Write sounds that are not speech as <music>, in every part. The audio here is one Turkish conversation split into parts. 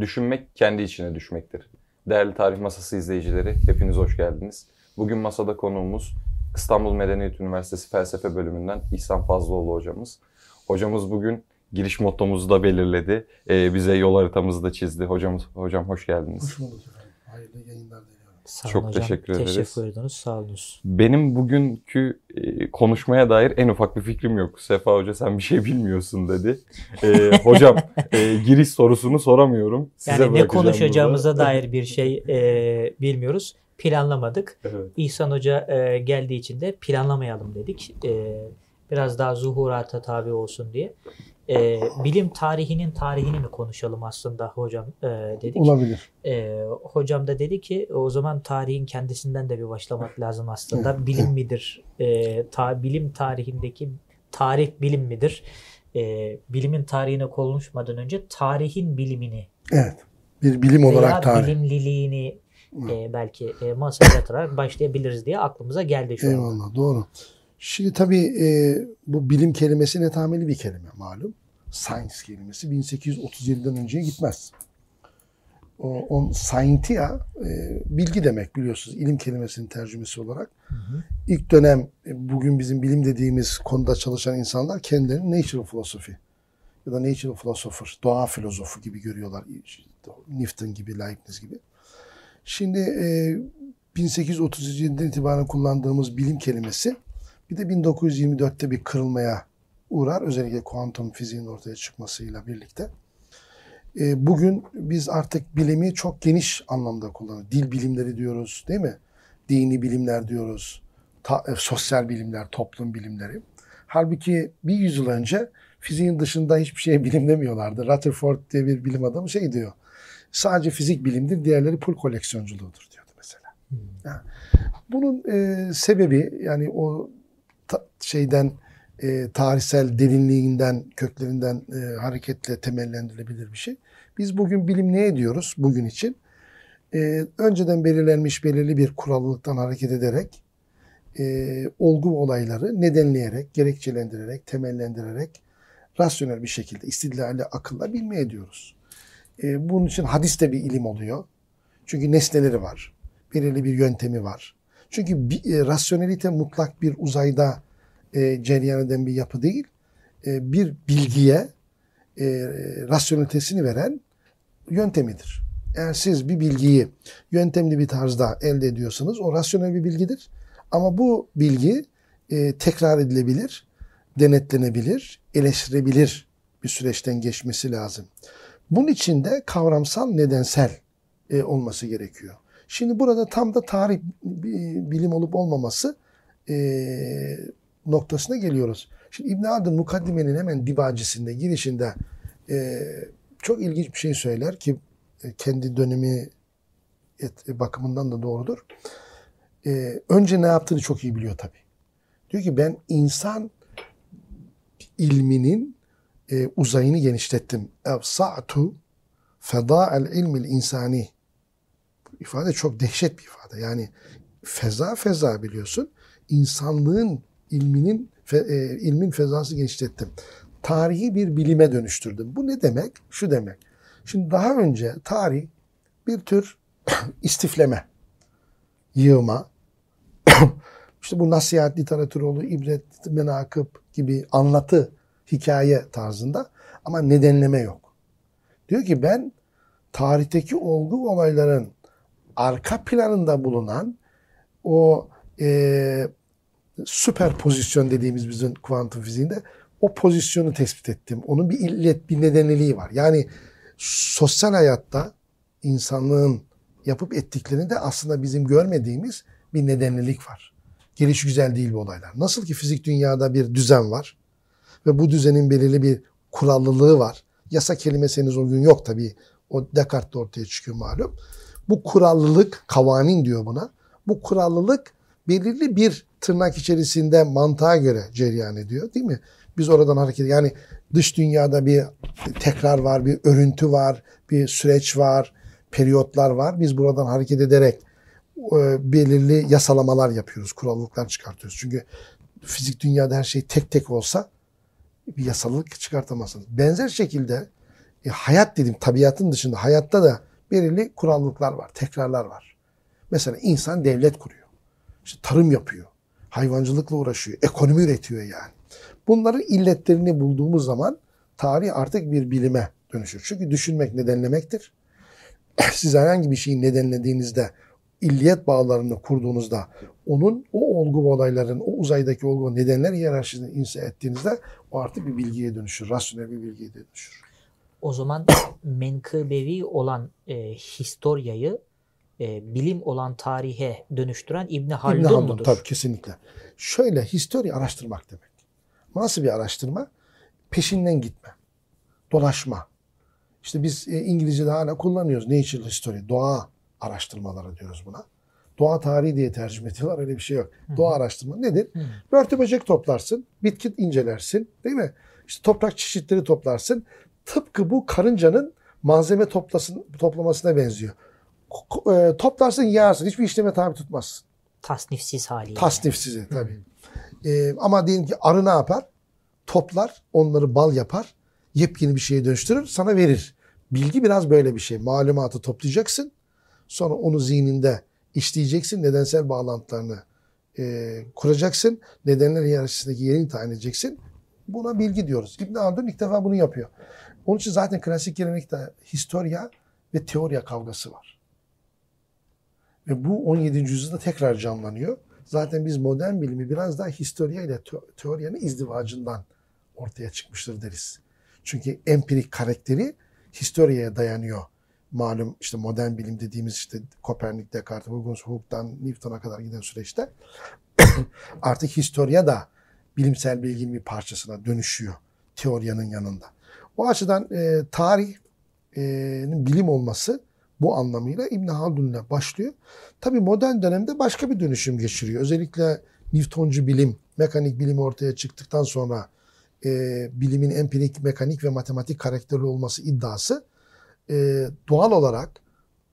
Düşünmek kendi içine düşmektir. Değerli Tarih Masası izleyicileri, hepiniz hoş geldiniz. Bugün masada konuğumuz İstanbul Medeniyet Üniversitesi Felsefe Bölümünden İhsan Fazlıoğlu hocamız. Hocamız bugün giriş mottomuzu da belirledi. Ee, bize yol haritamızı da çizdi. Hocamız, hocam hoş geldiniz. Hoş bulduk efendim. Hayırlı yayınlar Sağ Çok hocam. teşekkür ederiz. Teşekkür ederiz. Sağ olun. Benim bugünkü e, konuşmaya dair en ufak bir fikrim yok. Sefa Hoca sen bir şey bilmiyorsun dedi. E, <laughs> hocam e, giriş sorusunu soramıyorum. Size Yani ne konuşacağımıza burada. dair bir şey e, bilmiyoruz. Planlamadık. Evet. İhsan Hoca e, geldiği için de planlamayalım dedik. E, biraz daha zuhurata tabi olsun diye. E, bilim tarihinin tarihini mi konuşalım aslında hocam e, dedik. Olabilir. E, hocam da dedi ki o zaman tarihin kendisinden de bir başlamak lazım aslında. Bilim midir? E, ta, bilim tarihindeki tarih bilim midir? E, bilimin tarihine konuşmadan önce tarihin bilimini Evet. Bir bilim olarak tarih. bilimliliğini e, belki e, masaya yatırarak başlayabiliriz diye aklımıza geldi şu. Eyvallah doğru. Şimdi tabii e, bu bilim kelimesi netameli bir kelime malum. Science kelimesi 1837'den önceye gitmez. O, on scientia e, bilgi demek biliyorsunuz ilim kelimesinin tercümesi olarak. hı. İlk dönem e, bugün bizim bilim dediğimiz konuda çalışan insanlar kendilerini natural philosophy ya da natural philosopher, doğa filozofu gibi görüyorlar. Newton gibi, Leibniz gibi. Şimdi e, 1837'den itibaren kullandığımız bilim kelimesi bir de 1924'te bir kırılmaya uğrar. Özellikle kuantum fiziğinin ortaya çıkmasıyla birlikte. E, bugün biz artık bilimi çok geniş anlamda kullanıyoruz. Dil bilimleri diyoruz değil mi? Dini bilimler diyoruz. Ta- e, sosyal bilimler, toplum bilimleri. Halbuki bir yüzyıl önce fiziğin dışında hiçbir şeye bilim demiyorlardı. Rutherford diye bir bilim adamı şey diyor. Sadece fizik bilimdir, diğerleri pul koleksiyonculuğudur diyordu mesela. Yani bunun e, sebebi yani o ta- şeyden e, tarihsel derinliğinden, köklerinden e, hareketle temellendirilebilir bir şey. Biz bugün bilim ne ediyoruz bugün için? E, önceden belirlenmiş belirli bir kurallıktan hareket ederek e, olgu olayları nedenleyerek, gerekçelendirerek, temellendirerek rasyonel bir şekilde istidlali akılla bilme ediyoruz. E, bunun için hadis de bir ilim oluyor. Çünkü nesneleri var. Belirli bir yöntemi var. Çünkü bi- e, rasyonelite mutlak bir uzayda e, cereyan eden bir yapı değil. E, bir bilgiye e, rasyonelitesini veren yöntemidir. Eğer siz bir bilgiyi yöntemli bir tarzda elde ediyorsanız o rasyonel bir bilgidir. Ama bu bilgi e, tekrar edilebilir, denetlenebilir, eleştirebilir bir süreçten geçmesi lazım. Bunun için de kavramsal nedensel e, olması gerekiyor. Şimdi burada tam da tarih bi- bilim olup olmaması e, noktasına geliyoruz. Şimdi İbn Haldun mukaddimenin hemen dibacısında girişinde e, çok ilginç bir şey söyler ki e, kendi dönemi et, bakımından da doğrudur. E, önce ne yaptığını çok iyi biliyor tabii. Diyor ki ben insan ilminin e, uzayını genişlettim. Evsa'tu feda'el ilmil insani. İfade çok dehşet bir ifade. Yani feza feza biliyorsun. İnsanlığın ilminin fe- e, ilmin fezası genişlettim. Tarihi bir bilime dönüştürdüm. Bu ne demek? Şu demek. Şimdi daha önce tarih bir tür <coughs> istifleme, yığma, <coughs> işte bu nasihat literatürü olur, ibret, menakıb gibi anlatı, hikaye tarzında ama nedenleme yok. Diyor ki ben tarihteki olgu olayların arka planında bulunan o e, süper pozisyon dediğimiz bizim kuantum fiziğinde o pozisyonu tespit ettim. Onun bir illet, bir nedenliliği var. Yani sosyal hayatta insanlığın yapıp ettiklerinde aslında bizim görmediğimiz bir nedenlilik var. Geliş güzel değil bu olaylar. Nasıl ki fizik dünyada bir düzen var ve bu düzenin belirli bir kurallılığı var. Yasa kelimesi henüz o gün yok tabii. O Descartes'te ortaya çıkıyor malum. Bu kurallılık, kavanin diyor buna. Bu kurallılık belirli bir tırnak içerisinde mantığa göre cereyan ediyor değil mi? Biz oradan hareket yani dış dünyada bir tekrar var, bir örüntü var, bir süreç var, periyotlar var. Biz buradan hareket ederek e, belirli yasalamalar yapıyoruz, kurallıklar çıkartıyoruz. Çünkü fizik dünyada her şey tek tek olsa bir yasalılık çıkartamazsınız. Benzer şekilde e, hayat dedim tabiatın dışında hayatta da belirli kurallıklar var, tekrarlar var. Mesela insan devlet kuruyor. İşte tarım yapıyor. Hayvancılıkla uğraşıyor. Ekonomi üretiyor yani. Bunların illetlerini bulduğumuz zaman tarih artık bir bilime dönüşür. Çünkü düşünmek nedenlemektir. <clears throat> Siz herhangi bir şeyi nedenlediğinizde, illiyet bağlarını kurduğunuzda, onun o olgu olayların, o uzaydaki olgu nedenler hiyerarşisini inse ettiğinizde o artık bir bilgiye dönüşür. Rasyonel bir bilgiye dönüşür. O zaman menkıbevi olan e, historiyayı e, bilim olan tarihe dönüştüren İbn Haldun, İbn Haldun mudur? tabii kesinlikle. Şöyle histori araştırmak demek. Nasıl bir araştırma? Peşinden gitme. Dolaşma. İşte biz e, İngilizce'de hala kullanıyoruz. Natural history. Doğa araştırmaları diyoruz buna. Doğa tarihi diye tercüme ediyorlar. Öyle bir şey yok. Doğa araştırma nedir? Hı. Börtü böcek toplarsın. Bitki incelersin. Değil mi? İşte toprak çeşitleri toplarsın. Tıpkı bu karıncanın malzeme toplasın, toplamasına benziyor. E, toplarsın yağarsın. Hiçbir işleme tabi tutmazsın. Tasnifsiz haliyle. Tasnifsiz tabii. Ee, ama diyelim ki arı ne yapar? Toplar, onları bal yapar, yepyeni bir şeye dönüştürür, sana verir. Bilgi biraz böyle bir şey. Malumatı toplayacaksın, sonra onu zihninde işleyeceksin, nedensel bağlantılarını e, kuracaksın, nedenler hiyerarşisindeki yerini tayin edeceksin. Buna bilgi diyoruz. İbn Haldun ilk defa bunu yapıyor. Onun için zaten klasik gelenekte historia ve teoriya kavgası var. Ve bu 17. yüzyılda tekrar canlanıyor. Zaten biz modern bilimi biraz daha historia ile te- teoriyanın izdivacından ortaya çıkmıştır deriz. Çünkü empirik karakteri historiaya dayanıyor. Malum işte modern bilim dediğimiz işte Kopernik, Descartes, Huygens, Hooke'dan Newton'a kadar giden süreçte <coughs> artık historia da bilimsel bilginin bir parçasına dönüşüyor teoriyanın yanında. O açıdan e, tarihin bilim olması bu anlamıyla İbn Haldun'la başlıyor. Tabii modern dönemde başka bir dönüşüm geçiriyor. Özellikle Newtoncu bilim, mekanik bilim ortaya çıktıktan sonra e, bilimin empirik, mekanik ve matematik karakterli olması iddiası e, doğal olarak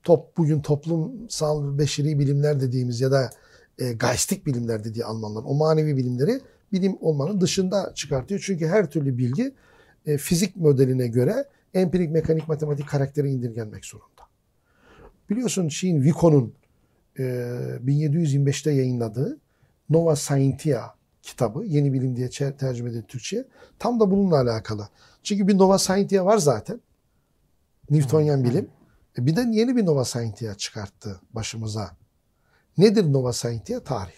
top bugün toplumsal beşeri bilimler dediğimiz ya da e, geistik bilimler dediği Almanlar o manevi bilimleri bilim olmanın dışında çıkartıyor. Çünkü her türlü bilgi e, fizik modeline göre empirik, mekanik, matematik karakteri indirgenmek zorunda. Biliyorsun şeyin Vico'nun e, 1725'te yayınladığı Nova Scientia kitabı yeni bilim diye tercüme edildi Türkçe'ye. Tam da bununla alakalı. Çünkü bir Nova Scientia var zaten. Newtonian bilim. E, bir de yeni bir Nova Scientia çıkarttı başımıza. Nedir Nova Scientia? Tarih.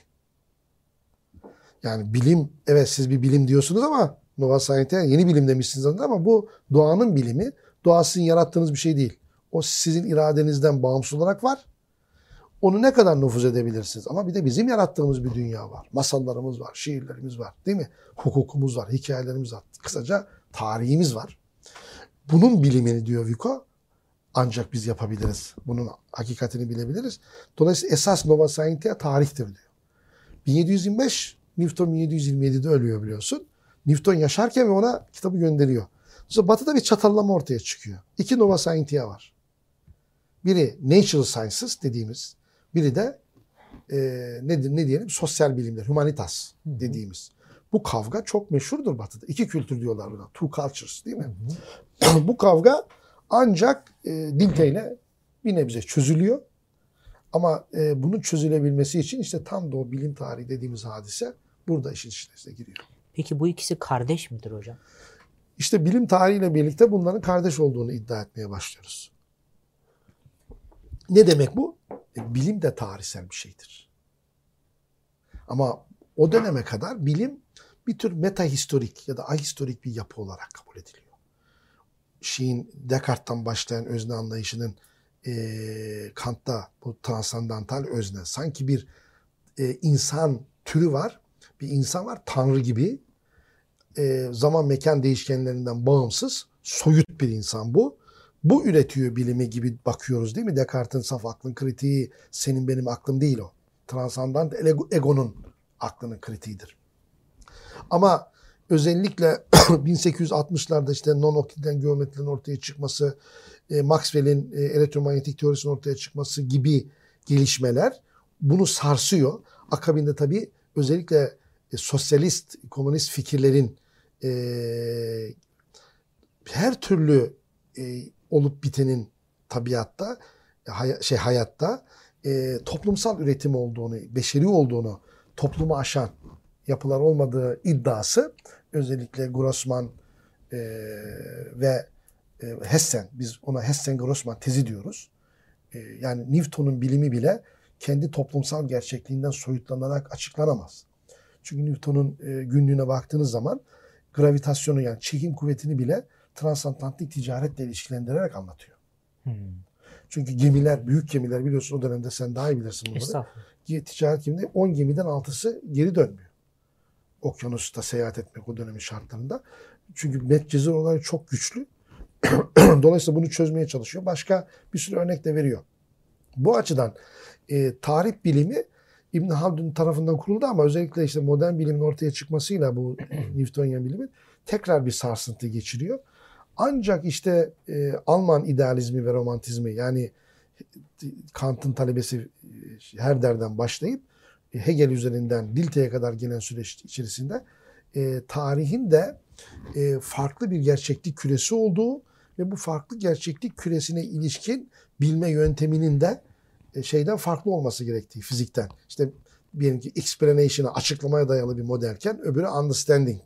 Yani bilim, evet siz bir bilim diyorsunuz ama Nova Scientia yeni bilim demişsiniz ama bu doğanın bilimi. Doğa yarattığınız bir şey değil. O sizin iradenizden bağımsız olarak var. Onu ne kadar nüfuz edebilirsiniz? Ama bir de bizim yarattığımız bir dünya var. Masallarımız var, şiirlerimiz var değil mi? Hukukumuz var, hikayelerimiz var. Kısaca tarihimiz var. Bunun bilimini diyor Vico ancak biz yapabiliriz. Bunun hakikatini bilebiliriz. Dolayısıyla esas Nova Scientia tarihtir diyor. 1725 Newton 1727'de ölüyor biliyorsun. Newton yaşarken ve ona kitabı gönderiyor. Sonra batıda bir çatallama ortaya çıkıyor. İki Nova Scientia var. Biri Natural Sciences dediğimiz, biri de e, nedir ne diyelim sosyal bilimler, humanitas dediğimiz. Bu kavga çok meşhurdur Batı'da. İki kültür diyorlar buna. Two cultures değil mi? <clears throat> Bu kavga ancak e, Dilte'yle bir nebze çözülüyor. Ama e, bunun çözülebilmesi için işte tam da o bilim tarihi dediğimiz hadise burada işin içine giriyor. Peki bu ikisi kardeş midir hocam? İşte bilim tarihiyle birlikte bunların kardeş olduğunu iddia etmeye başlıyoruz. Ne demek bu? E, bilim de tarihsel bir şeydir. Ama o döneme kadar bilim bir tür metahistorik ya da ahistorik bir yapı olarak kabul ediliyor. Şeyin Descartes'tan başlayan özne anlayışının e, Kant'ta bu transandantal özne sanki bir e, insan türü var. Bir insan var tanrı gibi e, zaman mekan değişkenlerinden bağımsız soyut bir insan bu. Bu üretiyor bilimi gibi bakıyoruz değil mi? Descartes'in saf aklın kritiği senin benim aklım değil o. Transandant ego, egonun aklının kritiğidir. Ama özellikle <clears throat> 1860'larda işte non-Euclidean geometrinin ortaya çıkması, e, Maxwell'in e, elektromanyetik teorisinin ortaya çıkması gibi gelişmeler bunu sarsıyor. Akabinde tabii özellikle e, sosyalist, komünist fikirlerin e, her türlü e, olup bitenin tabiatta şey hayatta e, toplumsal üretim olduğunu, beşeri olduğunu toplumu aşan yapılar olmadığı iddiası özellikle Grossman e, ve Hessen, biz ona Hessen-Grossman tezi diyoruz. Yani Newton'un bilimi bile kendi toplumsal gerçekliğinden soyutlanarak açıklanamaz. Çünkü Newton'un günlüğüne baktığınız zaman gravitasyonu yani çekim kuvvetini bile transatlantik ticaretle ilişkilendirerek anlatıyor. Hmm. Çünkü gemiler, büyük gemiler biliyorsun o dönemde sen daha iyi bilirsin bunları. Ticaret gemide 10 gemiden 6'sı geri dönmüyor. Okyanusta seyahat etmek o dönemin şartlarında. Çünkü Medcezir olayı çok güçlü. <clears throat> Dolayısıyla bunu çözmeye çalışıyor. Başka bir sürü örnek de veriyor. Bu açıdan e, tarih bilimi İbn Haldun tarafından kuruldu ama özellikle işte modern bilimin ortaya çıkmasıyla bu <clears throat> Newtonian bilimin tekrar bir sarsıntı geçiriyor. Ancak işte e, Alman idealizmi ve romantizmi yani Kant'ın talebesi e, Herder'den başlayıp e, Hegel üzerinden Dilte'ye kadar gelen süreç içerisinde e, tarihin de e, farklı bir gerçeklik küresi olduğu ve bu farklı gerçeklik küresine ilişkin bilme yönteminin de şeyden farklı olması gerektiği fizikten. İşte diyelim ki explanation'a açıklamaya dayalı bir modelken öbürü understanding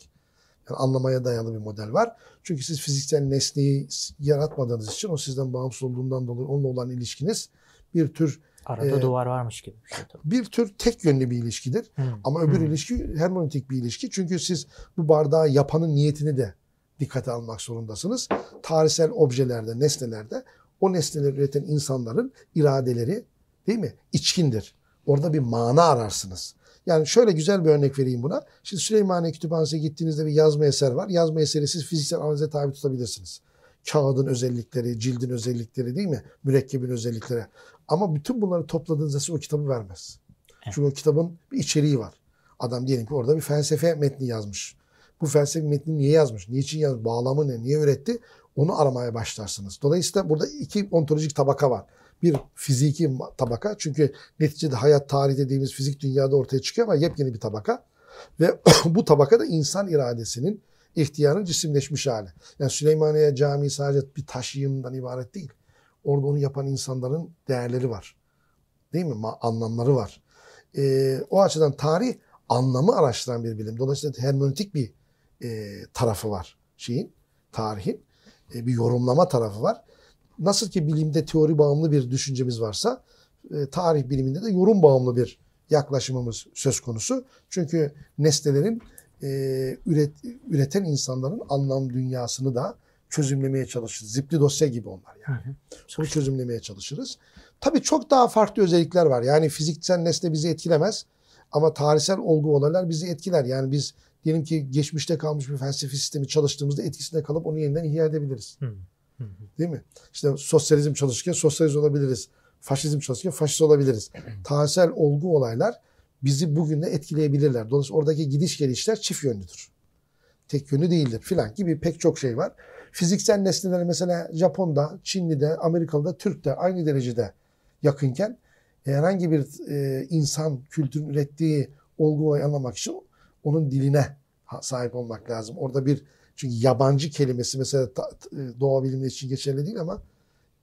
yani anlamaya dayalı bir model var. Çünkü siz fiziksel nesneyi yaratmadığınız için o sizden bağımsız olduğundan dolayı onunla olan ilişkiniz bir tür Arada Ee, duvar varmış gibi bir şey tabii. bir tür tek yönlü bir ilişkidir. Hmm. Ama öbür Hmm. ilişki hermeneutik bir ilişki. Çünkü siz bu bardağı yapanın niyetini de dikkate almak zorundasınız. Tarihsel objelerde, nesnelerde o nesneleri üreten insanların iradeleri değil mi? İçkindir. Orada bir mana ararsınız. Yani şöyle güzel bir örnek vereyim buna. Şimdi Süleymaniye Kütüphanesi'ne gittiğinizde bir yazma eser var. Yazma eseri siz fiziksel analize tabi tutabilirsiniz. Kağıdın özellikleri, cildin özellikleri değil mi? Mürekkebin özellikleri. Ama bütün bunları topladığınızda size o kitabı vermez. Çünkü o kitabın bir içeriği var. Adam diyelim ki orada bir felsefe metni yazmış. Bu felsefe metni niye yazmış? Niçin yazmış? Bağlamı ne? Niye üretti? Onu aramaya başlarsınız. Dolayısıyla burada iki ontolojik tabaka var. Bir fiziki tabaka. Çünkü neticede hayat tarihi dediğimiz fizik dünyada ortaya çıkıyor ama yepyeni bir tabaka. Ve <clears throat> bu tabaka da insan iradesinin ihtiyarın cisimleşmiş hali. Yani Süleymaniye Camii sadece bir taş yığınından ibaret değil. Orada onu yapan insanların değerleri var. Değil mi? Anlamları var. Ee, o açıdan tarih anlamı araştıran bir bilim. Dolayısıyla hermeneutik bir e, tarafı var şeyin, tarihin. E, bir yorumlama tarafı var. Nasıl ki bilimde teori bağımlı bir düşüncemiz varsa e, tarih biliminde de yorum bağımlı bir yaklaşımımız söz konusu. Çünkü nesnelerin e, üret, üreten insanların anlam dünyasını da çözümlemeye çalışırız. Zipli dosya gibi onlar yani. Hı hı. Bunu çözümlemeye çalışırız. Tabii çok daha farklı özellikler var. Yani fiziksel nesne bizi etkilemez. Ama tarihsel olgu olaylar bizi etkiler. Yani biz diyelim ki geçmişte kalmış bir felsefi sistemi çalıştığımızda etkisinde kalıp onu yeniden ihya edebiliriz. Hı. Değil mi? İşte sosyalizm çalışırken sosyalist olabiliriz. Faşizm çalışırken faşist olabiliriz. <clears throat> Tarihsel olgu olaylar bizi bugün de etkileyebilirler. Dolayısıyla oradaki gidiş gelişler çift yönlüdür. Tek yönlü değildir filan gibi pek çok şey var. Fiziksel nesneler mesela Japon'da, Çinli'de, Amerikalı'da, Türk'te aynı derecede yakınken herhangi bir e, insan kültürün ürettiği olgu olayı anlamak için onun diline sahip olmak lazım. Orada bir çünkü yabancı kelimesi mesela e, doğa bilimleri için geçerli değil ama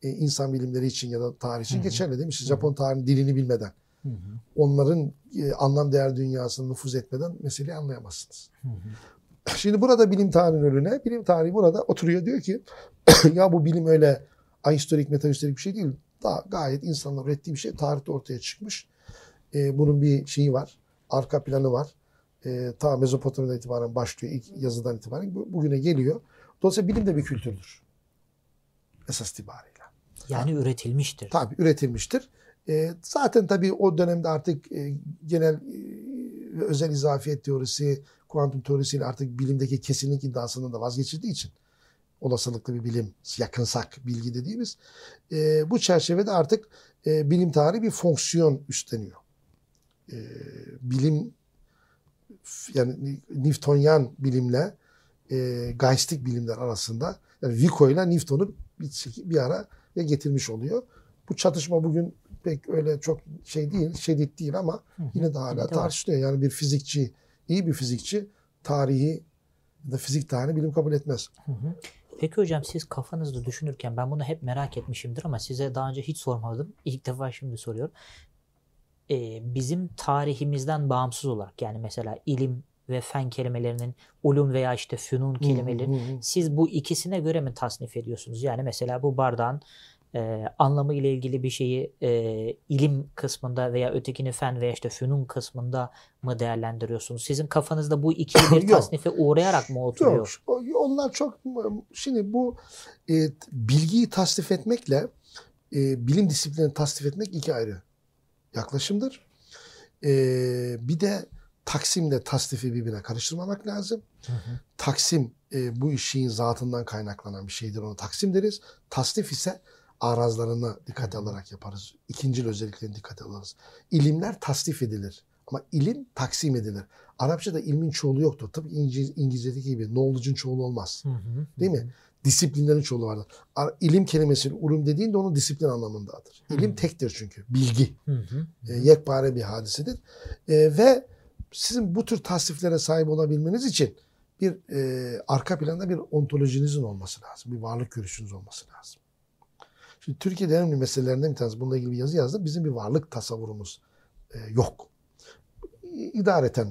e, insan bilimleri için ya da tarih için Hı hı. geçerli değil mi? Hı. Japon tarihinin dilini bilmeden, Hı hı. onların e, anlam değer dünyasını nüfuz etmeden meseleyi anlayamazsınız. Hı hı. <clears throat> Şimdi burada bilim tarihinin önüne, bilim tarihi burada oturuyor diyor ki <clears throat> ya bu bilim öyle ahistorik, metahistorik bir şey değil. Daha gayet insanlar ürettiği bir şey tarihte ortaya çıkmış. Bunun bir şeyi var, arka planı var. Ee, ta Mezopotamya'dan itibaren başlıyor, ilk yazıdan itibaren bu- bugüne geliyor. Dolayısıyla bilim de bir kültürdür. Esas itibariyle. Yani üretilmiştir. Tabii üretilmiştir. Ee, zaten tabii o dönemde artık e, genel e, ve özel izafiyet teorisi, kuantum teorisiyle artık bilimdeki kesinlik iddiasından da vazgeçildiği için olasılıklı bir bilim, yakınsak bilgi dediğimiz e, bu çerçevede artık e, bilim tarihi bir fonksiyon üstleniyor. E, bilim yani Newtonyan bilimle e, Geistik bilimler arasında yani Vico ile Newton'u bir, bir ara getirmiş oluyor. Bu çatışma bugün pek öyle çok şey değil, şiddet değil ama yine de hala tartışılıyor. Yani bir fizikçi, iyi bir fizikçi tarihi ya da fizik tarihini bilim kabul etmez. Hı hı. Peki hocam siz kafanızda düşünürken ben bunu hep merak etmişimdir ama size daha önce hiç sormadım. İlk defa şimdi soruyorum. Ee, bizim tarihimizden bağımsız olarak yani mesela ilim ve fen kelimelerinin ulum veya işte fünun kelimeleri Hı hı hı. siz bu ikisine göre mi tasnif ediyorsunuz? Yani mesela bu bardağın e, anlamı ile ilgili bir şeyi e, ilim kısmında veya ötekini fen veya işte fünun kısmında mı değerlendiriyorsunuz? Sizin kafanızda bu ikili bir <coughs> tasnife uğrayarak mı oturuyor? Yok, onlar çok şimdi bu e, bilgiyi tasnif etmekle e, bilim disiplinini tasnif etmek iki ayrı yaklaşımdır. E, bir de taksimle tasnifi birbirine karıştırmamak lazım. Hı hı. Taksim e, bu işin zatından kaynaklanan bir şeydir. Ona taksim deriz. Tasnif ise arazlarına dikkate alarak yaparız. İkincil özelliklerini dikkate alırız. İlimler tasnif edilir. Ama ilim taksim edilir. Arapçada ilmin çoğulu yoktur. Tabii İngiliz, İngilizce'deki gibi knowledge'ın çoğulu olmaz. Hı hı. Değil mi? Disiplinlerin çoğulu vardır. Ar- İlim kelimesinin ulum dediğin de onun disiplin anlamındadır. İlim Hı. tektir çünkü. Bilgi. Hı hı. E, yekpare bir hadisedir. E, ve sizin bu tür tasniflere sahip olabilmeniz için bir e, arka planda bir ontolojinizin olması lazım. Bir varlık görüşünüz olması lazım. Şimdi Türkiye'de önemli meselelerinden bir tanesi. Bununla ilgili bir yazı yazdım. Bizim bir varlık tasavvurumuz e, yok. İdareten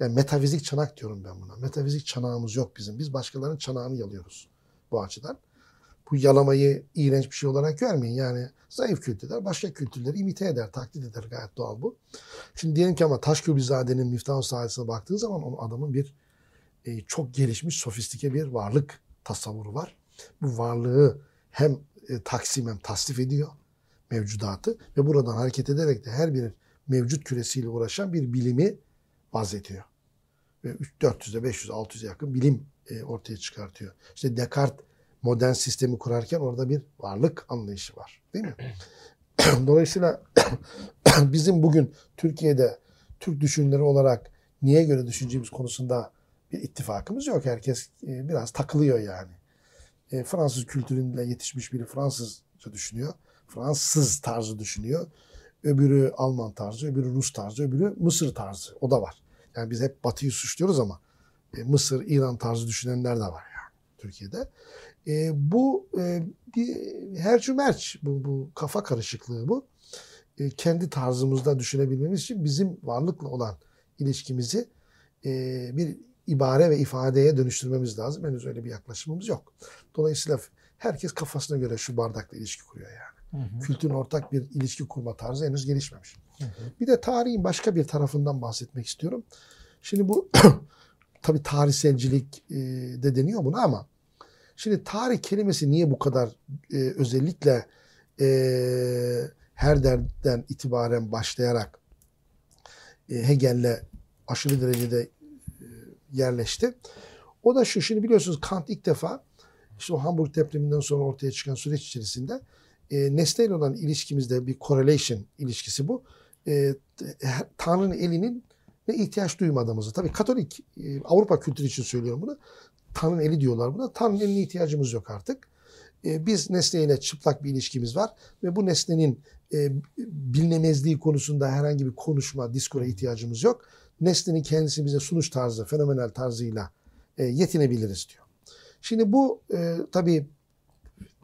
yani metafizik çanak diyorum ben buna. Metafizik çanağımız yok bizim. Biz başkalarının çanağını yalıyoruz bu açıdan. Bu yalamayı iğrenç bir şey olarak görmeyin. Yani zayıf kültürler başka kültürleri imite eder, taklit eder. Gayet doğal bu. Şimdi diyelim ki ama Taşköprüzade'nin Miftah sahasına baktığın zaman onun adamın bir e, çok gelişmiş, sofistike bir varlık tasavvuru var. Bu varlığı hem e, taksim hem tasnif ediyor mevcudatı ve buradan hareket ederek de her bir mevcut küresiyle uğraşan bir bilimi vazetiyor. Ve 3 400'e 500 600'e yakın bilim e, ortaya çıkartıyor. İşte Descartes modern sistemi kurarken orada bir varlık anlayışı var. Değil mi? <clears throat> Dolayısıyla <clears throat> bizim bugün Türkiye'de Türk düşünürleri olarak niye göre düşüneceğimiz konusunda bir ittifakımız yok. Herkes e, biraz takılıyor yani. E, Fransız kültüründe yetişmiş biri Fransızca düşünüyor. Fransız tarzı düşünüyor. Öbürü Alman tarzı, öbürü Rus tarzı, öbürü Mısır tarzı. O da var. Yani biz hep Batı'yı suçluyoruz ama e, Mısır, İran tarzı düşünenler de var yani Türkiye'de. E, bu e, bir hercü merç, bu, bu kafa karışıklığı bu. E, kendi tarzımızda düşünebilmemiz için bizim varlıkla olan ilişkimizi e, bir ibare ve ifadeye dönüştürmemiz lazım. Henüz öyle bir yaklaşımımız yok. Dolayısıyla herkes kafasına göre şu bardakla ilişki kuruyor yani. Hı hı. Kültürün ortak bir ilişki kurma tarzı henüz gelişmemiş. Hı hı. Bir de tarihin başka bir tarafından bahsetmek istiyorum. Şimdi bu <clears throat> tabii tarihselcilik e, de deniyor buna ama şimdi tarih kelimesi niye bu kadar e, özellikle e, her derden itibaren başlayarak e, Hegel'le aşırı derecede e, yerleşti. O da şu, şimdi biliyorsunuz Kant ilk defa işte o Hamburg depreminden sonra ortaya çıkan süreç içerisinde e, nesneyle olan ilişkimizde bir correlation ilişkisi bu. E, Tanrı'nın elinin ne ihtiyaç duymadığımızı. Tabii Katolik e, Avrupa kültürü için söylüyorum bunu. Tanrı'nın eli diyorlar buna. Tanrı'nın eline ihtiyacımız yok artık. E, biz nesneyle çıplak bir ilişkimiz var ve bu nesnenin e, bilinemezliği konusunda herhangi bir konuşma, diskura ihtiyacımız yok. Nesnenin kendisi bize sunuş tarzı, fenomenal tarzıyla e, yetinebiliriz diyor. Şimdi bu e, tabii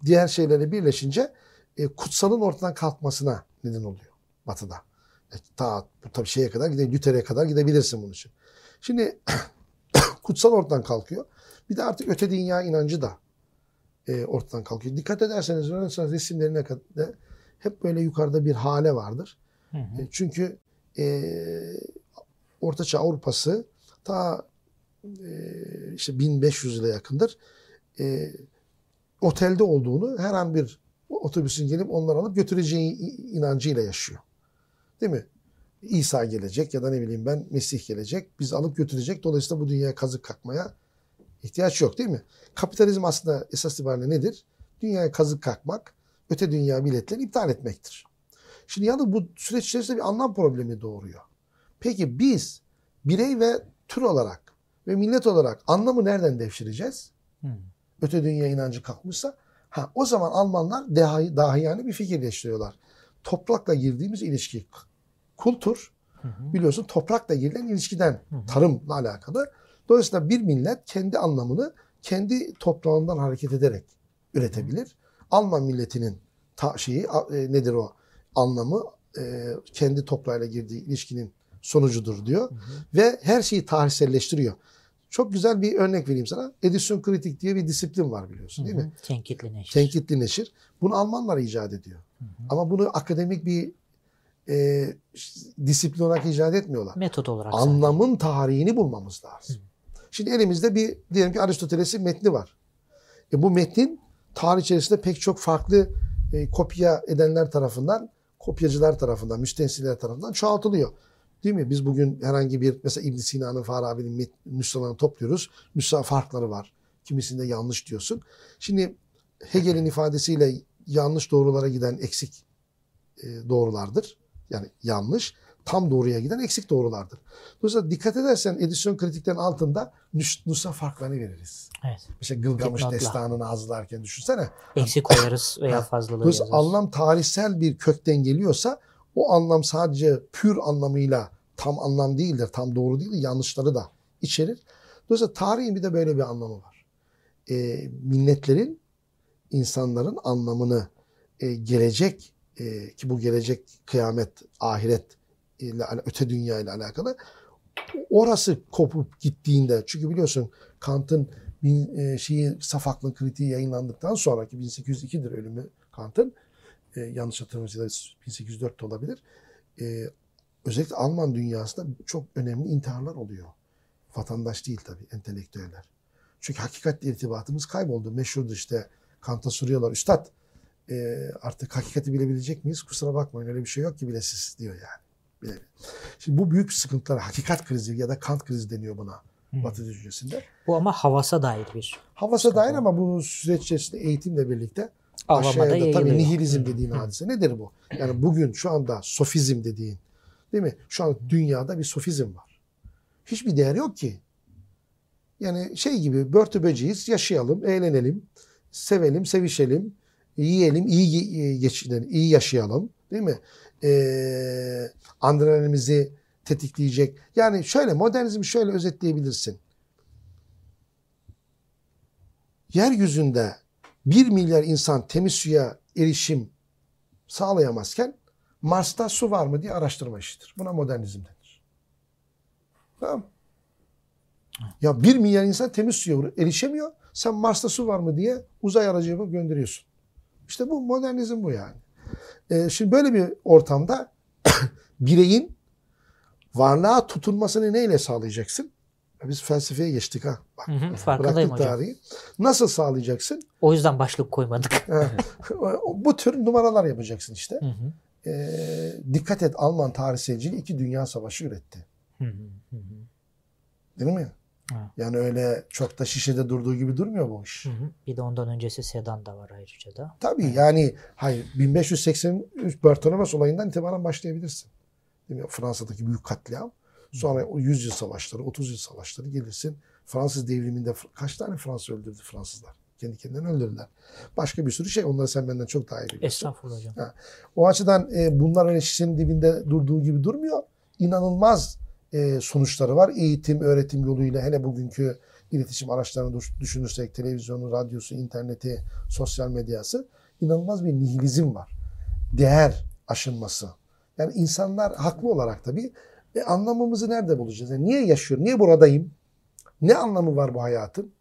diğer şeylerle birleşince kutsalın ortadan kalkmasına neden oluyor Batı'da. E, ta bu tabii şeye kadar gide Luther'e kadar gidebilirsin bunun için. Şimdi <coughs> kutsal ortadan kalkıyor. Bir de artık öte dünya inancı da e, ortadan kalkıyor. Dikkat ederseniz Rönesans resimlerine kadar hep böyle yukarıda bir hale vardır. Hı hı. E, çünkü e, Ortaçağ Avrupa'sı ta e, işte 1500 yıla yakındır. E, otelde olduğunu her an bir otobüsün gelip onları alıp götüreceği inancıyla yaşıyor. Değil mi? İsa gelecek ya da ne bileyim ben Mesih gelecek. Biz alıp götürecek. Dolayısıyla bu dünyaya kazık kakmaya ihtiyaç yok değil mi? Kapitalizm aslında esas itibariyle nedir? Dünyaya kazık kakmak, öte dünya biletleri iptal etmektir. Şimdi yalnız bu süreç içerisinde bir anlam problemi doğuruyor. Peki biz birey ve tür olarak ve millet olarak anlamı nereden devşireceğiz? Hı. Öte dünya inancı kalkmışsa ha o zaman Almanlar dahi, dahiyane bir fikir geliştiriyorlar. Toprakla girdiğimiz ilişki kultur Hı hı. biliyorsun toprakla girilen ilişkiden Hı hı. tarımla alakalı. Dolayısıyla bir millet kendi anlamını kendi toprağından hareket ederek üretebilir. Alman milletinin ta şeyi e, nedir o anlamı e, kendi toprağıyla girdiği ilişkinin sonucudur diyor ve her şeyi tarihselleştiriyor. Çok güzel bir örnek vereyim sana. Edisyon kritik diye bir disiplin var biliyorsun değil mi? Tenkitli neşir. Tenkitli neşir. Bunu Almanlar icat ediyor. Ama bunu akademik bir e, disiplin olarak icat etmiyorlar. Metot olarak. Anlamın tarihini bulmamız lazım. Şimdi elimizde bir diyelim ki Aristoteles'in metni var. E bu metnin tarih içerisinde pek çok farklı e, kopya edenler tarafından, kopyacılar tarafından, müstensiller tarafından çoğaltılıyor. Değil mi? Biz bugün herhangi bir mesela İbn Sina'nın Farabi'nin nüshalarını topluyoruz. Nüsha farkları var. Kimisinde yanlış diyorsun. Şimdi Hegel'in ifadesiyle yanlış doğrulara giden eksik e, doğrulardır. Yani yanlış. Tam doğruya giden eksik doğrulardır. Dolayısıyla dikkat edersen edisyon kritiklerin altında nüs- farklarını veririz. Evet. Mesela Gılgamış Dipnotla. destanını hazırlarken düşünsene. Eksik koyarız <laughs> veya fazlalığı Dolayısıyla yazarız. anlam tarihsel bir kökten geliyorsa o anlam sadece pür anlamıyla tam anlam değildir, tam doğru değildir, yanlışları da içerir. Dolayısıyla tarihin bir de böyle bir anlamı var. Ee, milletlerin, insanların anlamını e, gelecek e, ki bu gelecek kıyamet, ahiret ile öte dünya ile alakalı orası kopup gittiğinde çünkü biliyorsun Kant'ın bin, e, şeyi Safaklı kritiği yayınlandıktan sonraki 1802'dir ölümü Kant'ın. E, yanlış hatırlamıyorsam 1804 de olabilir. E, özellikle Alman dünyasında çok önemli intiharlar oluyor. Vatandaş değil tabii, entelektüeller. Çünkü hakikatle irtibatımız kayboldu. Meşhurdur işte Kant'a soruyorlar. Üstad e, artık hakikati bilebilecek miyiz? Kusura bakmayın öyle bir şey yok ki bilesiz diyor yani. Bile- Şimdi bu büyük sıkıntılar, hakikat krizi ya da Kant krizi deniyor buna Hı. Batı düşüncesinde. Bu ama havasa dair bir. Havasa dair ama bu süreç içerisinde eğitimle birlikte Avamada aşağıya da tabii nihilizm dediğin hadise nedir bu? Yani bugün şu anda sofizm dediğin değil mi? Şu an dünyada bir sofizm var. Hiçbir değer yok ki. Yani şey gibi börtü böceğiz, yaşayalım, eğlenelim, sevelim, sevişelim, yiyelim, iyi ge- geçinelim, iyi yaşayalım değil mi? Ee, adrenalimizi tetikleyecek. Yani şöyle modernizmi şöyle özetleyebilirsin. Yeryüzünde 1 milyar insan temiz suya erişim sağlayamazken Mars'ta su var mı diye araştırma işidir. Buna modernizm denir. Tamam? Ya 1 milyar insan temiz suya erişemiyor. Sen Mars'ta su var mı diye uzay aracı gönderiyorsun. İşte bu modernizm bu yani. Ee, şimdi böyle bir ortamda <coughs> bireyin varlığa tutunmasını neyle sağlayacaksın? Biz felsefeye geçtik ha. Bak, Hı hı, farkındayım hocam. tarihi. Nasıl sağlayacaksın? O yüzden başlık koymadık. <laughs> Bu tür numaralar yapacaksın işte. Hı hı. Ee, dikkat et Alman tarihselciliği iki dünya savaşı üretti. Hı, hı hı. Değil mi? Evet. Yani öyle çok da şişede durduğu gibi durmuyor bu iş. Hı hı. Bir de ondan öncesi sedan da var ayrıca da. Tabii yani hayır 1583 Bartolomé olayından itibaren başlayabilirsin. Değil mi? Fransa'daki büyük katliam. Sonra o 100 yıl savaşları, 30 yıl savaşları gelirsin. Fransız devriminde kaç tane Fransız öldürdü Fransızlar? Kendi kendilerini öldürdüler. Başka bir sürü şey. Onları sen benden çok daha iyi biliyorsun. Estağfurullah hocam. O açıdan e, bunlar öyle şişenin dibinde durduğu gibi durmuyor. İnanılmaz e, sonuçları var. Eğitim, öğretim yoluyla hele bugünkü iletişim araçlarını düş- düşünürsek televizyonu, radyosu, interneti, sosyal medyası inanılmaz bir nihilizm var. Değer aşınması. Yani insanlar haklı olarak tabii e, anlamımızı nerede bulacağız? Yani niye yaşıyorum? Niye buradayım? Ne anlamı var bu hayatın?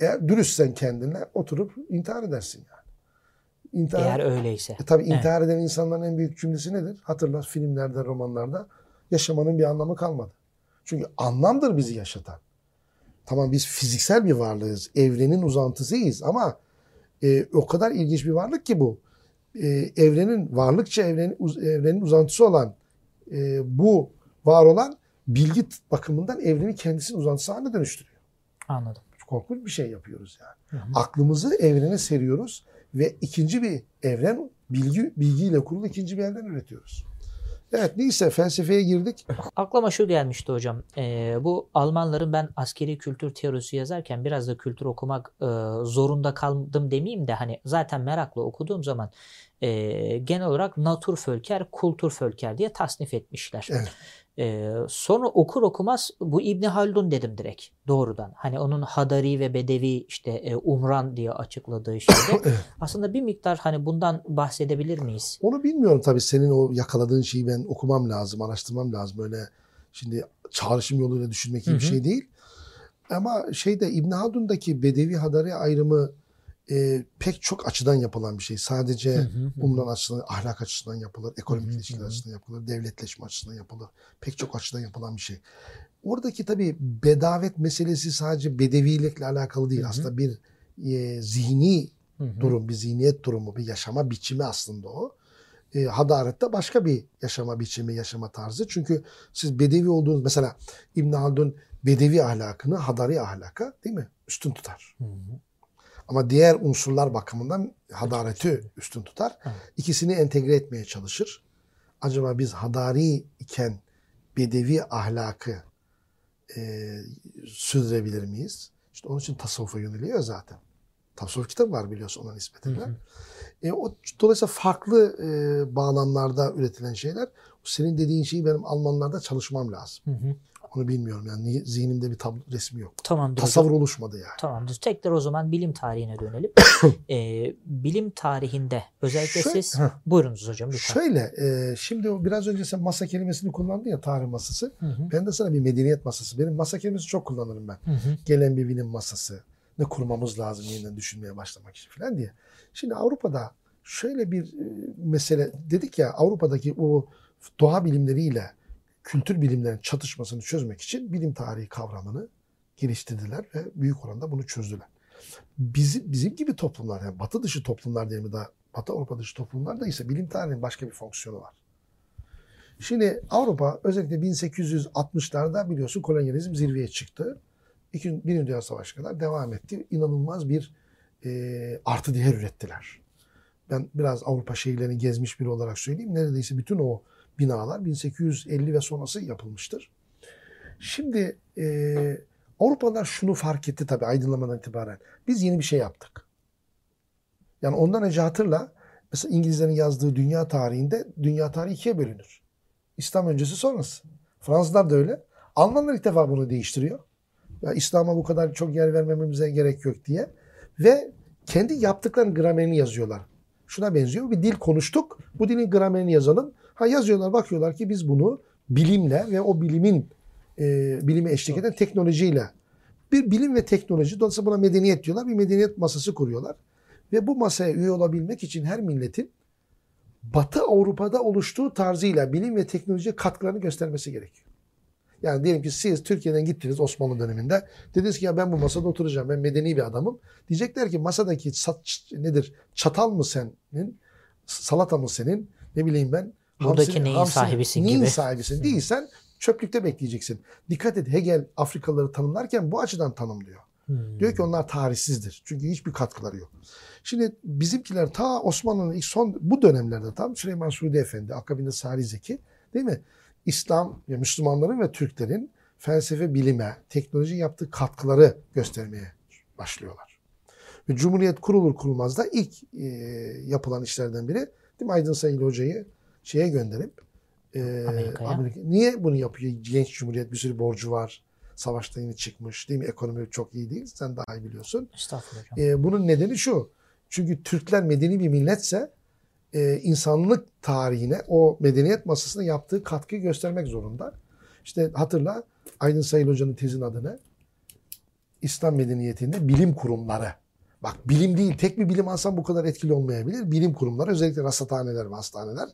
Eğer dürüstsen kendine oturup intihar edersin yani. İntihar, Eğer öyleyse. e tabii Evet. intihar eden insanların en büyük cümlesi nedir? Hatırlar filmlerde, romanlarda. Yaşamanın bir anlamı kalmadı. Çünkü anlamdır bizi yaşatan. Tamam biz fiziksel bir varlığız. Evrenin uzantısıyız ama e, o kadar ilginç bir varlık ki bu. E, evrenin, varlıkça evrenin, uz- evrenin uzantısı olan e, bu var olan bilgi bakımından evreni kendisinin uzantısı haline dönüştürüyor. Anladım. Korkunç bir şey yapıyoruz yani. Hı hı. Aklımızı evrene seriyoruz ve ikinci bir evren bilgi bilgiyle kurulu ikinci bir evren üretiyoruz. Evet neyse felsefeye girdik. Aklıma şu gelmişti hocam. Ee, bu Almanların ben askeri kültür teorisi yazarken biraz da kültür okumak e, zorunda kaldım demeyeyim de hani zaten merakla okuduğum zaman e, genel olarak Naturvölker, Kulturvölker diye tasnif etmişler. Evet. Ee, sonra okur okumaz bu İbni Haldun dedim direkt doğrudan. Hani onun Hadari ve Bedevi işte e, Umran diye açıkladığı şeyde <coughs> aslında bir miktar hani bundan bahsedebilir miyiz? Onu bilmiyorum tabii senin o yakaladığın şeyi ben okumam lazım, araştırmam lazım. Öyle şimdi çağrışım yoluyla düşünmek iyi bir şey değil. Ama şeyde İbn Haldun'daki Bedevi Hadari ayrımı e, pek çok açıdan yapılan bir şey. Sadece Hı hı hı. umran açısından, ahlak açısından yapılır, ekonomik ilişkiler açısından yapılır, devletleşme açısından yapılır. Pek çok açıdan yapılan bir şey. Oradaki tabii bedavet meselesi sadece bedevilikle alakalı değil. Aslında bir e, zihni durum, bir zihniyet durumu, bir yaşama biçimi aslında o. E, hadarette başka bir yaşama biçimi, yaşama tarzı. Çünkü siz bedevi olduğunuz, mesela İbn Haldun bedevi ahlakını hadari ahlaka değil mi? Üstün tutar. Hı hı. Ama diğer unsurlar bakımından hadareti üstün tutar. Evet. İkisini entegre etmeye çalışır. Acaba biz hadari iken bedevi ahlakı e, sürdürebilir miyiz? İşte onun için tasavvufa yöneliyor zaten. Tasavvuf kitabı var biliyorsun ona nispet Hı edilen. hı. E, o dolayısıyla farklı e, bağlamlarda üretilen şeyler. Senin dediğin şeyi benim Almanlarda çalışmam lazım. Hı hı. Onu bilmiyorum yani ni- zihnimde bir tablo resmi yok. Tamamdır. hocam. Tasavvur oluşmadı yani. Tamamdır. Tekrar o zaman bilim tarihine dönelim. <coughs> Ee, bilim tarihinde özellikle Şöyle- siz Heh. buyurunuz hocam lütfen. Şöyle e, şimdi biraz önce sen masa kelimesini kullandın ya tarih masası. Hı hı. Ben de sana bir medeniyet masası. Benim masa kelimesi çok kullanırım ben. Hı hı. Gelen bir bilim masası. Ne kurmamız lazım yeniden düşünmeye başlamak için falan diye. Şimdi Avrupa'da şöyle bir e, mesele dedik ya Avrupa'daki o doğa bilimleriyle kültür bilimlerinin çatışmasını çözmek için bilim tarihi kavramını geliştirdiler ve büyük oranda bunu çözdüler. Bizim, bizim gibi toplumlar yani batı dışı toplumlar diyelim ya da batı Avrupa dışı toplumlarda ise bilim tarihinin başka bir fonksiyonu var. Şimdi Avrupa özellikle 1860'larda biliyorsun kolonyalizm zirveye çıktı. İkinci, Birinci Dünya Savaşı kadar devam etti. İnanılmaz bir e, artı değer ürettiler. Ben biraz Avrupa şehirlerini gezmiş biri olarak söyleyeyim. Neredeyse bütün o binalar 1850 ve sonrası yapılmıştır. Şimdi e, Avrupalılar şunu fark etti tabii aydınlamadan itibaren. Biz yeni bir şey yaptık. Yani ondan önce hatırla mesela İngilizlerin yazdığı dünya tarihinde dünya tarihi ikiye bölünür. İslam öncesi sonrası. Fransızlar da öyle. Almanlar ilk defa bunu değiştiriyor. Ya İslam'a bu kadar çok yer vermemize gerek yok diye. Ve kendi yaptıklarının gramerini yazıyorlar. Şuna benziyor. Bir dil konuştuk. Bu dilin gramerini yazalım. Ha yazıyorlar bakıyorlar ki biz bunu bilimle ve o bilimin e, bilime eşlik eden teknolojiyle bir bilim ve teknoloji dolayısıyla buna medeniyet diyorlar. Bir medeniyet masası kuruyorlar. Ve bu masaya üye olabilmek için her milletin Batı Avrupa'da oluştuğu tarzıyla bilim ve teknolojiye katkılarını göstermesi gerekiyor. Yani diyelim ki siz Türkiye'den gittiniz Osmanlı döneminde. Dediniz ki ya ben bu masada oturacağım. Ben medeni bir adamım. Diyecekler ki masadaki sat, nedir? Çatal mı senin? Salata mı senin? Ne bileyim ben. Buradaki neyin sahibisin neyin gibi. sahibisin değilsen çöplükte bekleyeceksin. Dikkat et Hegel Afrikalıları tanımlarken bu açıdan tanımlıyor. Hmm. Diyor ki onlar tarihsizdir. Çünkü hiçbir katkıları yok. Şimdi bizimkiler ta Osmanlı'nın ilk son bu dönemlerde tam Süleyman Suudi Efendi, akabinde Salih Zeki değil mi? İslam, ya Müslümanların ve Türklerin felsefe, bilime, teknoloji yaptığı katkıları göstermeye başlıyorlar. Ve Cumhuriyet kurulur kurulmaz da ilk e, yapılan işlerden biri değil mi? Aydın Sayılı Hoca'yı şeye gönderip e, Amerika'ya. Amerika- Niye bunu yapıyor? Genç Cumhuriyet bir sürü borcu var. Savaşta yeni çıkmış değil mi? Ekonomi çok iyi değil. Sen daha iyi biliyorsun. Estağfurullah. E, bunun nedeni şu. Çünkü Türkler medeni bir milletse e, insanlık tarihine o medeniyet masasına yaptığı katkıyı göstermek zorunda. İşte hatırla Aydın Sayıl Hoca'nın tezin adı ne? İslam medeniyetinde bilim kurumları. Bak bilim değil, tek bir bilim alsam bu kadar etkili olmayabilir. Bilim kurumları, özellikle rasathaneler ve hastaneler.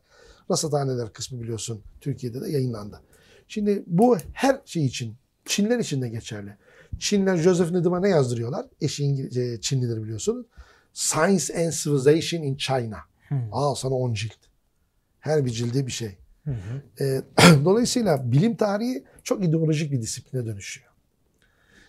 Rasathaneler kısmı biliyorsun Türkiye'de de yayınlandı. Şimdi bu her şey için, Çinler için de geçerli. Çinler Joseph Needham'a ne yazdırıyorlar? Eşi İngilizce, Çinlidir biliyorsun. Science and Civilization in China. Hmm. Al sana 10 cilt. Her bir cilde bir şey. Hı hı. E, <clears throat> dolayısıyla bilim tarihi çok ideolojik bir disipline dönüşüyor.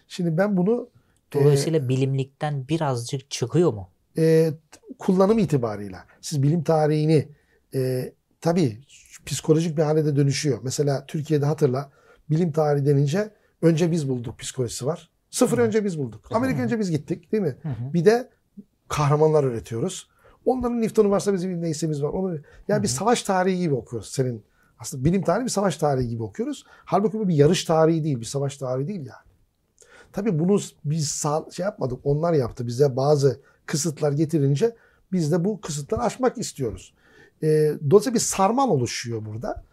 Şimdi ben bunu Dolayısıyla bilimlikten birazcık çıkıyor mu? e, kullanım itibarıyla siz bilim tarihini e, tabii psikolojik bir hale de dönüşüyor. Mesela Türkiye'de hatırla bilim tarihi denince önce biz bulduk psikolojisi var. Sıfır önce biz bulduk. Amerika önce biz gittik değil mi? Hı hı. Bir de kahramanlar üretiyoruz. Onların Newton'u varsa bizim neysemiz var. Onu, yani bir savaş tarihi gibi okuyoruz senin Aslında bilim tarihi bir savaş tarihi gibi okuyoruz. Halbuki bu bir yarış tarihi değil, bir savaş tarihi değil yani. Tabii bunu biz sağ, şey yapmadık, onlar yaptı. Bize bazı kısıtlar getirince biz de bu kısıtları aşmak istiyoruz. E, dolayısıyla bir sarmal oluşuyor burada.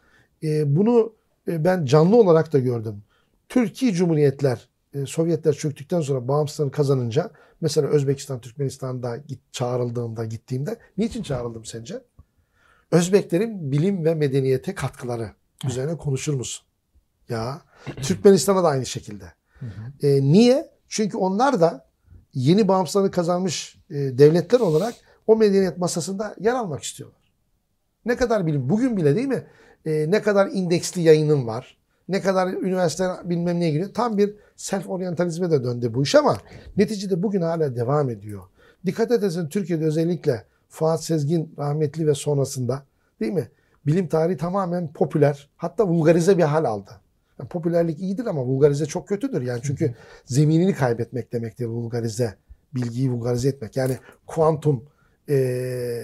E, bunu e, ben canlı olarak da gördüm. Türkiye Cumhuriyetler, e, Sovyetler çöktükten sonra bağımsızlığını kazanınca mesela Özbekistan, Türkmenistan'da git, çağrıldığımda, gittiğimde niçin çağrıldım sence? Özbeklerin bilim ve medeniyete katkıları üzerine konuşur musun? Ya <clears throat> Türkmenistan'a da aynı şekilde. E, niye? Çünkü onlar da yeni bağımsızlığını kazanmış e, devletler olarak o medeniyet masasında yer almak istiyorlar. Ne kadar bilim, bugün bile değil mi? E, ne kadar indeksli yayının var, ne kadar üniversite bilmem neye giriyor. Tam bir self oryantalizme de döndü bu iş ama neticede bugün hala devam ediyor. Dikkat edersin Türkiye'de özellikle Fuat Sezgin rahmetli ve sonrasında değil mi? Bilim tarihi tamamen popüler hatta vulgarize bir hal aldı. Yani popülerlik iyidir ama vulgarize çok kötüdür. Yani çünkü zeminini kaybetmek demektir vulgarize. Bilgiyi vulgarize etmek. Yani kuantum e,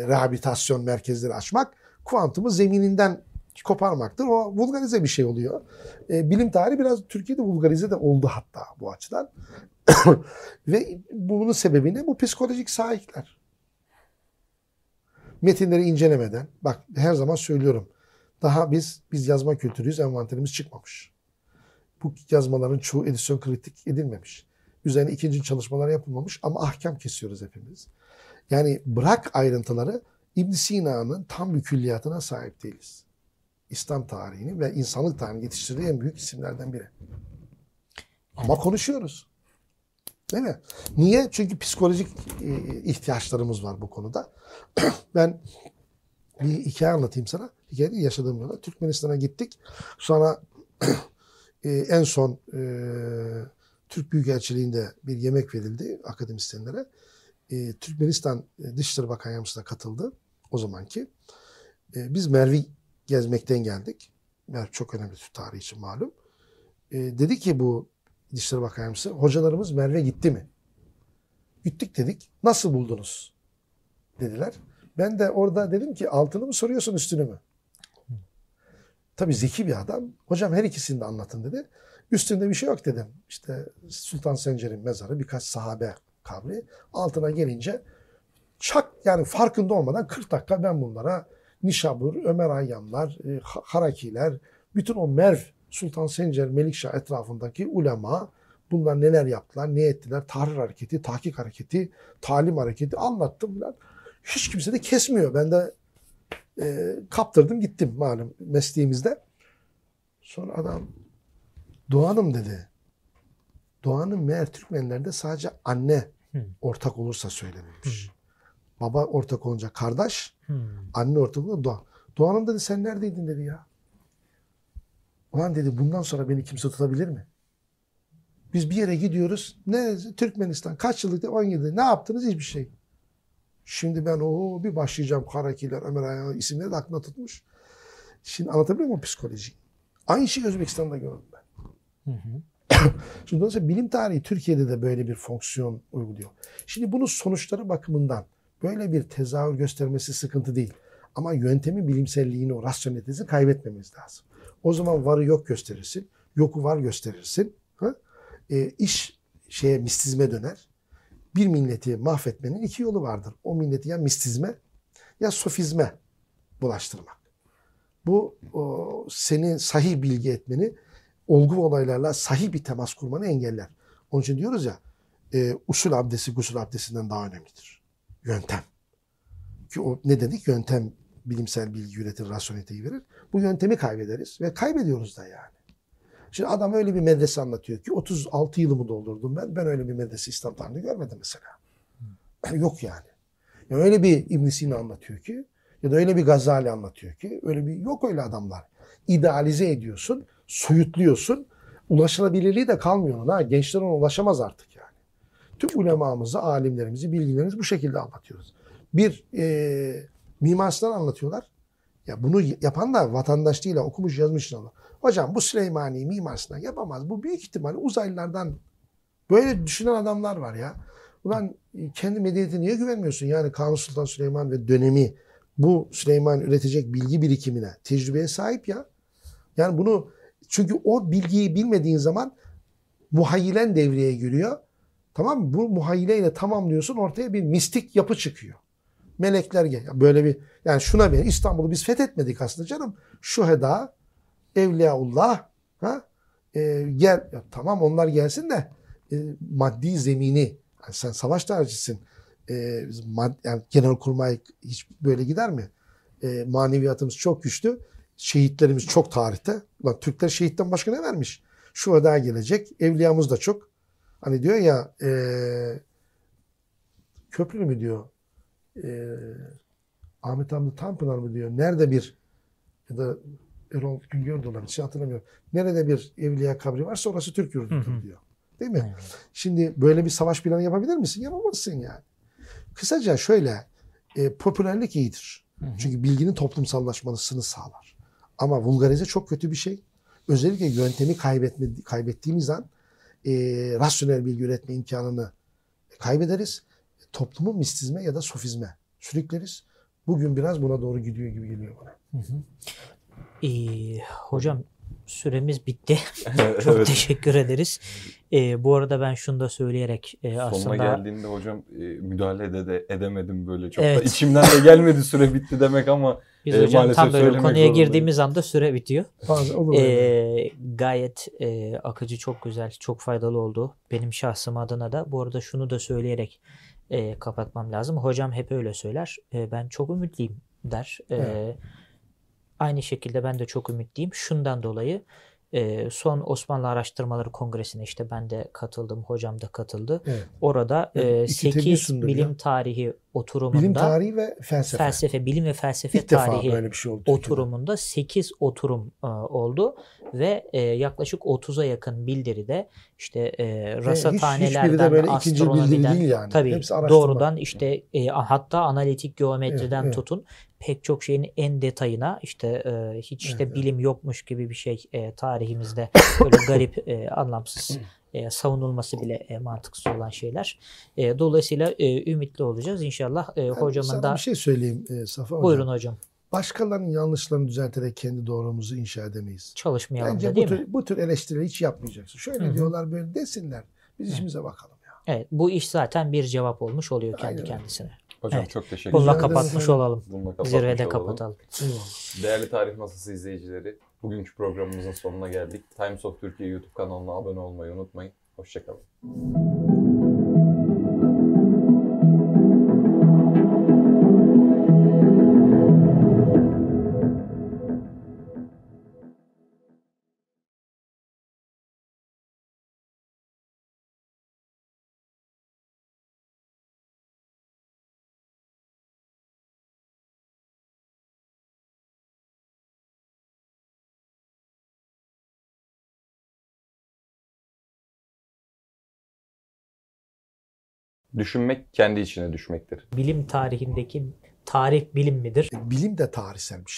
rehabilitasyon merkezleri açmak kuantumu zemininden koparmaktır. O vulgarize bir şey oluyor. E, bilim tarihi biraz Türkiye'de vulgarize de oldu hatta bu açıdan. <coughs> Ve bunun sebebi ne? Bu psikolojik sahipler. Metinleri incelemeden, bak her zaman söylüyorum. Daha biz biz yazma kültürüyüz, envanterimiz çıkmamış. Bu yazmaların çoğu edisyon kritik edilmemiş. Üzerine ikinci çalışmalar yapılmamış ama ahkam kesiyoruz hepimiz. Yani bırak ayrıntıları İbn Sina'nın tam bir külliyatına sahip değiliz. İslam tarihini ve insanlık tarihini yetiştirdiği en büyük isimlerden biri. Ama konuşuyoruz. Değil mi? Niye? Çünkü psikolojik ihtiyaçlarımız var bu konuda. <clears throat> ben bir hikaye anlatayım sana. Hikaye değil, yaşadığım yolda. Türkmenistan'a gittik. Sonra <clears throat> en son Türk Büyükelçiliği'nde bir yemek verildi akademisyenlere. Türkmenistan Dışişleri Bakan Yardımcısı da katıldı o zamanki. biz Mervi gezmekten geldik. Merv çok önemli Türk tarihi için malum. dedi ki bu Dışişleri Bakan Yardımcısı, hocalarımız Merve gitti mi? Gittik dedik. Nasıl buldunuz? Dediler. Ben de orada dedim ki altını mı soruyorsun üstünü mü? Tabii zeki bir adam. Hocam her ikisini de anlatın dedi. Üstünde bir şey yok dedim. İşte Sultan Sencer'in mezarı birkaç sahabe kabri. Altına gelince çak yani farkında olmadan 40 dakika ben bunlara Nişabur, Ömer Hayyamlar, e, Harakiler, bütün o Merv, Sultan Sencer, Melikşah etrafındaki ulema bunlar neler yaptılar, ne ettiler, tahrir hareketi, tahkik hareketi, talim hareketi anlattım. Hiç kimse de kesmiyor. Ben de e, kaptırdım gittim malum mesleğimizde. Sonra adam Doğan'ım dedi. Doğan'ın meğer Türkmenlerde sadece anne ortak olursa söylenilmiş. Baba ortak olunca kardeş, anne ortak olunca Doğan. Doğan'ım dedi sen neredeydin dedi ya. Ulan dedi bundan sonra beni kimse tutabilir mi? Biz bir yere gidiyoruz. Ne Türkmenistan kaç yıllık 17 ne yaptınız hiçbir şey. Şimdi ben o bir başlayacağım Karakiler, Ömer Ayhan isimleri de aklına tutmuş. Şimdi anlatabiliyor muyum psikoloji? Aynı şeyi Özbekistan'da gördüm ben. Hı hı. <clears throat> Şimdi dolayısıyla bilim tarihi Türkiye'de de böyle bir fonksiyon uyguluyor. Şimdi bunun sonuçları bakımından böyle bir tezahür göstermesi sıkıntı değil. Ama yöntemin bilimselliğini, o rasyonelitesini kaybetmemiz lazım. O zaman varı yok gösterirsin, yoku var gösterirsin. Ha? E, iş şeye mistizme döner. Bir milleti mahvetmenin iki yolu vardır. O milleti ya mistizme ya sofizme bulaştırmak. Bu o, seni sahih bilgi etmeni olgu olaylarla sahih bir temas kurmanı engeller. Onun için diyoruz ya e, usul abdesti gusül abdestinden daha önemlidir. Yöntem. Ki o ne dedik? Yöntem bilimsel bilgi üretir, rasyoneliteyi verir. Bu yöntemi kaybederiz ve kaybediyoruz da yani. Şimdi adam öyle bir medrese anlatıyor ki 36 yılımı doldurdum ben. Ben öyle bir medrese İslam tarihinde görmedim mesela. Yok yani. yani. Öyle bir İbn Sina anlatıyor ki ya da öyle bir Gazali anlatıyor ki öyle bir yok öyle adamlar. İdealize ediyorsun, soyutluyorsun. Ulaşılabilirliği de kalmıyor ona. Gençler ona ulaşamaz artık. Tüm ulemamızı, alimlerimizi, bilgilerimizi bu şekilde anlatıyoruz. Bir e, Mimar anlatıyorlar. Ya bunu yapan da vatandaş değil, okumuş yazmış Allah. Hocam bu Süleymani Mimar yapamaz. Bu büyük ihtimalle uzaylılardan böyle düşünen adamlar var ya. Ulan kendi medeniyetine niye güvenmiyorsun? Yani Kanuni Sultan Süleyman ve dönemi bu Süleyman üretecek bilgi birikimine, tecrübeye sahip ya. Yani bunu çünkü o bilgiyi bilmediğin zaman muhayyilen devreye giriyor. Tamam mı? Bu muhayyileyle tamamlıyorsun ortaya bir mistik yapı çıkıyor. Melekler gel. Böyle bir yani şuna bir İstanbul'u biz fethetmedik aslında canım. Şuheda, Evliyaullah ha? E, gel ya tamam onlar gelsin de e, maddi zemini yani sen savaş tarihçisin. E, mad, yani genelkurmay hiç böyle gider mi? E, maneviyatımız çok güçlü. Şehitlerimiz çok tarihte. Ulan Türkler şehitten başka ne vermiş? Şu daha gelecek. Evliyamız da çok. Hani diyor ya e, Köprülü mü diyor? E, Ahmet Hamdi Tanpınar mı diyor? Nerede bir ya da Erol Güngör de olabilir. Hiç hatırlamıyorum. Nerede bir evliya kabri varsa orası Türk yurdudur diyor. Değil mi? Evet. Şimdi böyle bir savaş planı yapabilir misin? Yapamazsın yani. Kısaca şöyle, e, popülerlik iyidir. Hı hı. Çünkü bilginin toplumsallaşmasını sağlar. Ama vulgarize çok kötü bir şey. Özellikle yöntemi kaybetme, kaybettiğimiz an e, rasyonel bilgi üretme imkanını kaybederiz. Toplumu mistizme ya da sofizme sürükleriz. Bugün biraz buna doğru gidiyor gibi geliyor bana. Hı hı. Ee, hocam süremiz bitti. <laughs> <laughs> Çok evet. teşekkür ederiz. Ee, bu arada ben şunu da söyleyerek e, Sonuna aslında geldiğinde hocam e, müdahale de, de edemedim böyle çok da. Evet. İçimden de gelmedi süre bitti demek ama biz e, hocam tam böyle konuya girdiğimiz anda süre bitiyor. Bazen olur. Ee, gayet e, akıcı, çok güzel, çok faydalı oldu. Benim şahsım adına da. Bu arada şunu da söyleyerek e, kapatmam lazım. Hocam hep öyle söyler. E, ben çok ümitliyim der. E, Evet. Aynı şekilde ben de çok ümitliyim. Şundan dolayı e, son Osmanlı Araştırmaları Kongresi'ne işte ben de katıldım, hocam da katıldı. Evet. Orada e, iki tebliğ 8 sundum bilim ya. tarihi oturumunda Bilim tarihi ve felsefe. felsefe, bilim ve felsefe İlk tarihi böyle bir şey oldu. Türkiye'de. oturumunda 8 oturum e, oldu ve e, yaklaşık 30'a yakın bildiride işte e, rasathanelerden, bildiri astronomiden değil yani. tabii Hepsi araştırma. doğrudan işte e, hatta analitik geometriden Evet, evet. tutun pek çok şeyin en detayına işte e, hiç işte Evet, evet. bilim yokmuş gibi bir şey e, tarihimizde <coughs> böyle garip e, anlamsız <coughs> e, savunulması bile e, mantıksız olan şeyler. E, dolayısıyla e, ümitli olacağız inşallah. E, Ben hocamın sana da bir şey söyleyeyim e, Safa Hocam. buyurun hocam Başkalarının yanlışlarını düzelterek kendi doğrumuzu inşa edemeyiz. çalışmayalım Bence da bu değil mi? tür, bu tür eleştirileri hiç yapmayacaksın. Şöyle Hı hı. diyorlar böyle desinler. Biz işimize bakalım ya. Evet, bu iş zaten bir cevap olmuş oluyor kendi Aynen kendisine. hocam Evet. çok teşekkür Bununla ederim. kapatmış olalım. Bununla kapatmış Zirvede olalım. kapatalım. Değerli Tarih Masası izleyicileri, bugünkü programımızın sonuna geldik. Times of Türkiye YouTube kanalına abone olmayı unutmayın. Hoşçakalın. Düşünmek kendi içine düşmektir. Bilim tarihindeki tarih bilim midir? Bilim de tarihsel bir şey.